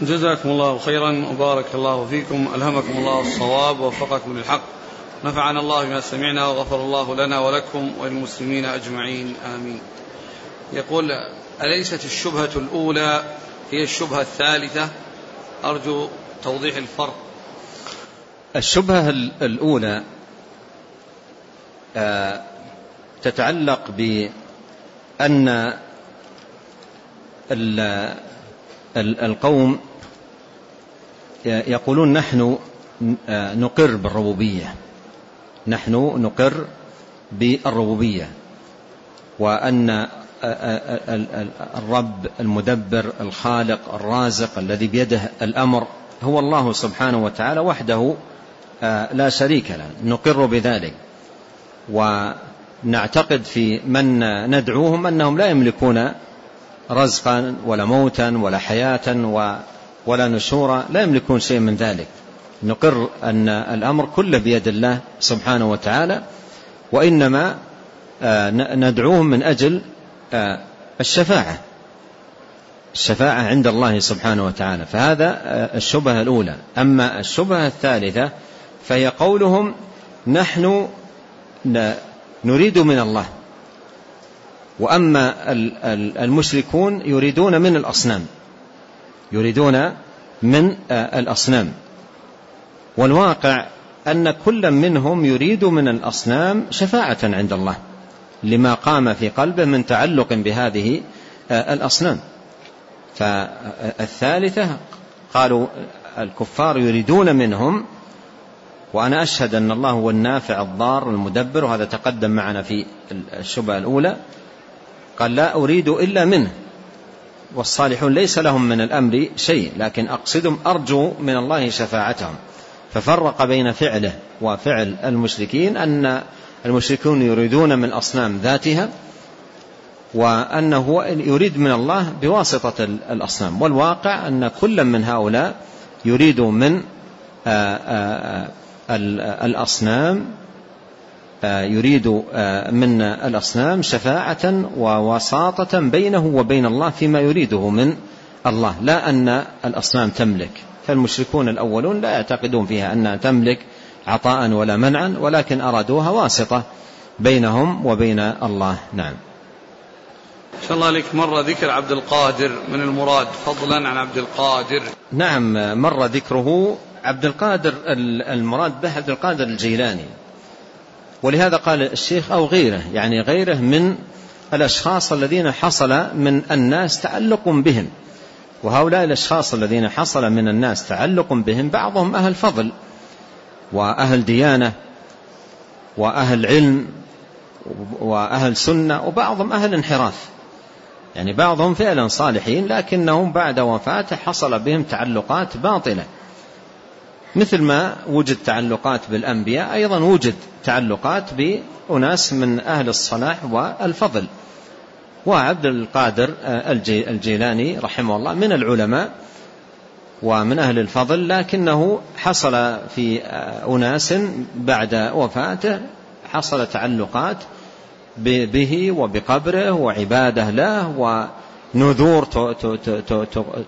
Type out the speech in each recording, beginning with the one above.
جزاكم الله خيرا وبارك الله فيكم. ألهمكم الله الصواب ووفقكم للحق. نفعنا الله بما سمعنا وغفر الله لنا ولكم وللمسلمين أجمعين. آمين. يقول أليست الشبهة الأولى هي الشبهة الثالثة؟ أرجو توضيح الفرق. الشبهة الأولى آه، تتعلق بأن القوم يقولون نحن نقر بالربوبية. نحن نقر بالربوبية. وأن الرب المدبر الخالق الرازق الذي بيده الأمر هو الله سبحانه وتعالى وحده لا شريك له. نقر بذلك. ونعتقد في من ندعوهم أنهم لا يملكون رزقا ولا موتا ولا حياة ولا نشورا لا يملكون شيء من ذلك. نقر أن الأمر كله بيد الله سبحانه وتعالى وإنما آه، ندعوهم من أجل آه، الشفاعة. الشفاعة عند الله سبحانه وتعالى. فهذا آه، الشبهة الأولى. أما الشبهة الثالثة فهي قولهم نحن نريد من الله. وأما المشركون يريدون من الأصنام. يريدون من الأصنام. والواقع أن كل منهم يريد من الأصنام شفاعة عند الله لما قام في قلبه من تعلق بهذه الأصنام. فالثالثة قالوا الكفار يريدون منهم وأنا أشهد أن الله هو النافع الضار المدبر وهذا تقدم معنا في الشبهة الأولى. قال لا أريد إلا منه. والصالحون ليس لهم من الأمر شيء لكن أقصدهم أرجو من الله شفاعتهم. ففرق بين فعله وفعل المشركين أن المشركون يريدون من الأصنام ذاتها وأنه يريد من الله بواسطة الأصنام. والواقع أن كل من هؤلاء يريد من الأصنام يريد من الأصنام شفاعة ووساطة بينه وبين الله فيما يريده من الله. لا أن الأصنام تملك. فالمشركون الأولون لا يعتقدون فيها أنها تملك عطاء ولا منعا ولكن أرادوها واسطة بينهم وبين الله. نعم. شاء الله عليك مر ذكر عبد القادر من المراد. فضلا عن عبد القادر. نعم مر ذكره عبد القادر المراد به عبد القادر الجيلاني. ولهذا قال الشيخ أو غيره يعني غيره من الأشخاص الذين حصل من الناس تعلق بهم. وهؤلاء الأشخاص الذين حصل من الناس تعلق بهم بعضهم أهل فضل وأهل ديانة وأهل علم وأهل سنة وبعضهم أهل انحراف. يعني بعضهم فعلا صالحين لكنهم بعد وفاته حصل بهم تعلقات باطلة. مثل ما وجد تعلقات بالأنبياء أيضا وجد تعلقات بأناس من أهل الصلاح والفضل. وعبد القادر الجيلاني رحمه الله من العلماء ومن أهل الفضل لكنه حصل في أناس بعد وفاته حصل تعلقات به وبقبره وعبادة له ونذور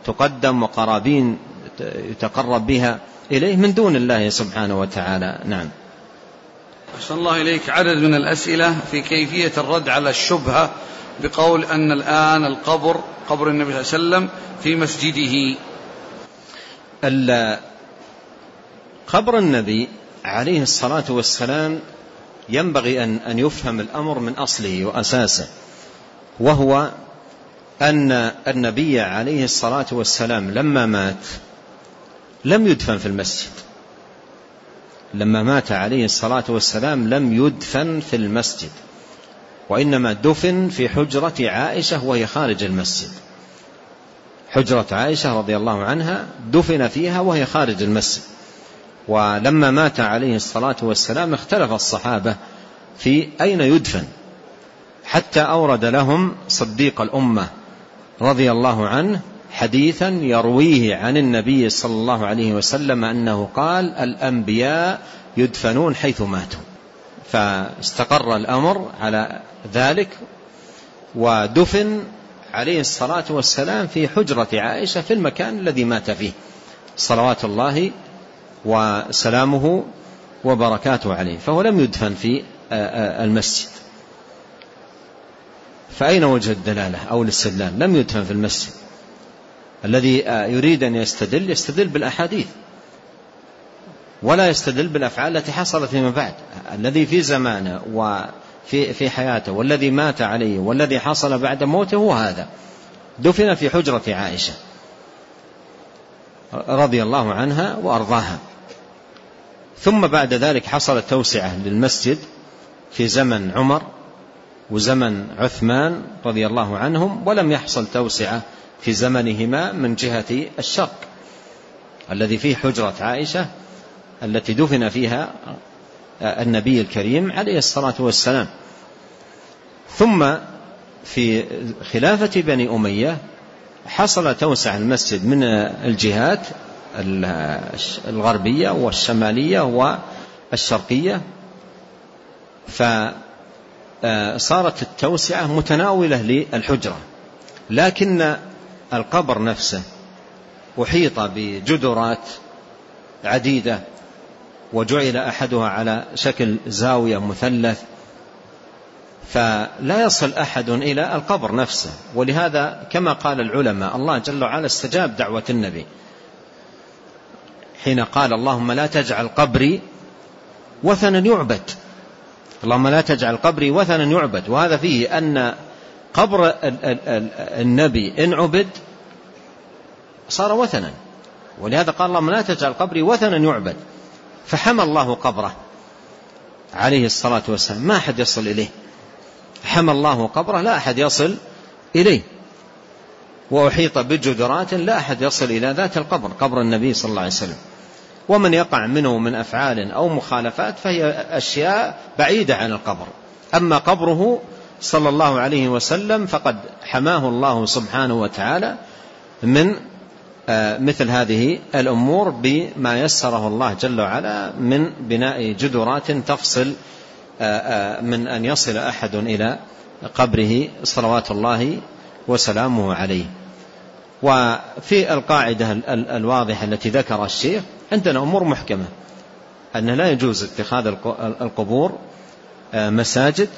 تقدم وقرابين يتقرب بها إليه من دون الله سبحانه وتعالى. نعم. أحسن الله إليك. عدد من الأسئلة في كيفية الرد على الشبهة بقول أن الآن القبر قبر النبي صلى الله عليه وسلم في مسجده. قبر النبي عليه الصلاة والسلام ينبغي أن أن يفهم الأمر من أصله وأساسه وهو أن النبي عليه الصلاة والسلام لما مات لم يدفن في المسجد. لما مات عليه الصلاة والسلام لم يدفن في المسجد وإنما دفن في حجرة عائشة وهي خارج المسجد. حجرة عائشة رضي الله عنها دفن فيها وهي خارج المسجد. ولما مات عليه الصلاة والسلام اختلف الصحابة في أين يدفن. حتى أورد لهم صديق الأمة رضي الله عنه حديثا يرويه عن النبي صلى الله عليه وسلم أنه قال الأنبياء يدفنون حيث ماتوا. فاستقر الأمر على ذلك ودفن عليه الصلاة والسلام في حجرة عائشة في المكان الذي مات فيه. صلوات الله وسلامه وبركاته عليه. فهو لم يدفن في المسجد. فأين وجه الدلالة أو الاستدلال؟ لم يدفن في المسجد. الذي يريد أن يستدل يستدل بالأحاديث. ولا يستدل بالأفعال التي حصلت فيما بعد. الذي في زمانه وفي في حياته والذي مات عليه والذي حصل بعد موته هو هذا. دفن في حجرة عائشة رضي الله عنها وأرضاها. ثم بعد ذلك حصلت توسعة للمسجد في زمن عمر. وزمن عثمان رضي الله عنهم ولم يحصل توسعة في زمنهما من جهة الشرق الذي فيه حجرة عائشة التي دفن فيها النبي الكريم عليه الصلاة والسلام. ثم في خلافة بني أمية حصل توسع المسجد من الجهات الغربية والشمالية والشرقية فصارت التوسعة متناولة للحجرة لكن القبر نفسه أحيط بجدرات عديدة وجعل أحدها على شكل زاوية مثلث فلا يصل أحد إلى القبر نفسه. ولهذا كما قال العلماء الله جل وعلا استجاب دعوة النبي حين قال اللهم لا تجعل قبري وثنا يعبد. اللهم لا تجعل قبري وثنا يعبد. وهذا فيه أن قبر النبي إن عبد صار وثنا. ولهذا قال اللهم لا تجعل قبري وثنا يعبد. فحمى الله قبره عليه الصلاة والسلام. ما أحد يصل إليه. حمى الله قبره لا أحد يصل إليه. وأحيط بجدرات لا أحد يصل إلى ذات القبر قبر النبي صلى الله عليه وسلم. ومن يقع منه من أفعال أو مخالفات فهي أشياء بعيدة عن القبر. أما قبره صلى الله عليه وسلم فقد حماه الله سبحانه وتعالى من آه، مثل هذه الأمور بما يسره الله جل وعلا من بناء جدرات تفصل آه، آه، من أن يصل أحد إلى قبره صلوات الله وسلامه عليه. وفي القاعدة الواضحة التي ذكر الشيخ عندنا أمور محكمة. أن لا يجوز اتخاذ القبور مساجد.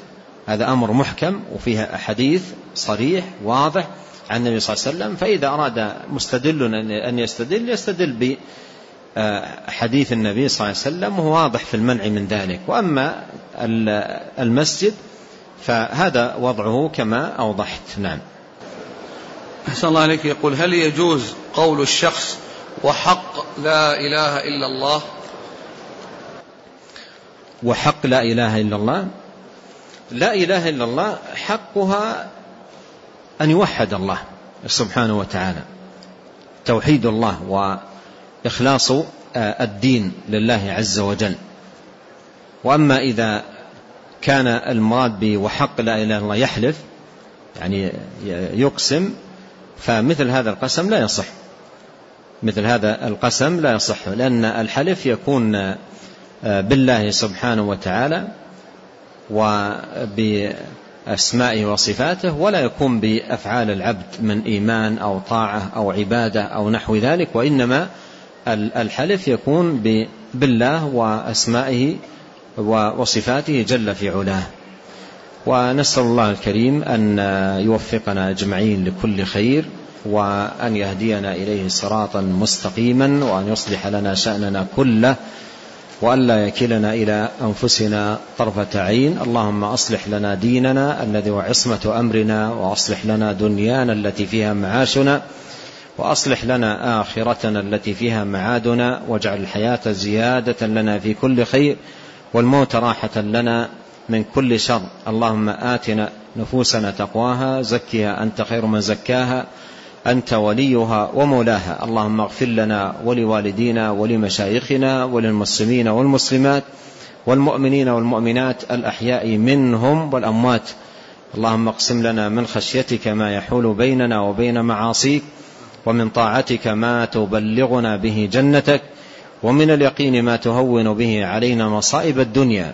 هذا أمر محكم وفيها حديث صريح واضح عن النبي صلى الله عليه وسلم. فإذا أراد مستدل أن يستدل يستدل بحديث النبي صلى الله عليه وسلم وهو واضح في المنع من ذلك. وأما المسجد فهذا وضعه كما أوضحت. نعم. أحسن الله عليك. يقول هل يجوز قول الشخص وحق لا إله إلا الله؟ وحق لا إله إلا الله؟ لا إله إلا الله حقها أن يوحد الله سبحانه وتعالى. توحيد الله وإخلاص آه، الدين لله عز وجل. وأما إذا كان المراد بوحق لا إله إلا الله يحلف يعني يقسم فمثل هذا القسم لا يصح. مثل هذا القسم لا يصح لأن الحلف يكون آه، بالله سبحانه وتعالى وب أسمائه وصفاته ولا يكون بأفعال العبد من إيمان أو طاعة أو عبادة أو نحو ذلك وإنما الحلف يكون بالله وأسمائه وصفاته جل في علاه. ونسأل الله الكريم أن يوفقنا أجمعين لكل خير وأن يهدينا إليه صراطا مستقيما وأن يصلح لنا شأننا كله وأن لا يكلنا إلى أنفسنا طرفة عين. اللهم أصلح لنا ديننا الذي هو عصمة أمرنا وأصلح لنا دنيانا التي فيها معاشنا وأصلح لنا آخرتنا التي فيها معادنا واجعل الحياة زيادة لنا في كل خير والموت راحة لنا من كل شر. اللهم آتنا نفوسنا تقواها زكها أنت خير من زكاها أنت وليها ومولاها. اللهم اغفر لنا ولوالدينا ولمشايخنا وللمسلمين والمسلمات والمؤمنين والمؤمنات الأحياء منهم والأموات. اللهم اقسم لنا من خشيتك ما يحول بيننا وبين معاصيك ومن طاعتك ما تبلغنا به جنتك ومن اليقين ما تهون به علينا مصائب الدنيا.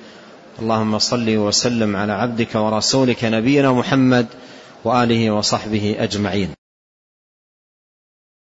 اللهم صل وسلم على عبدك ورسولك نبينا محمد وآله وصحبه أجمعين.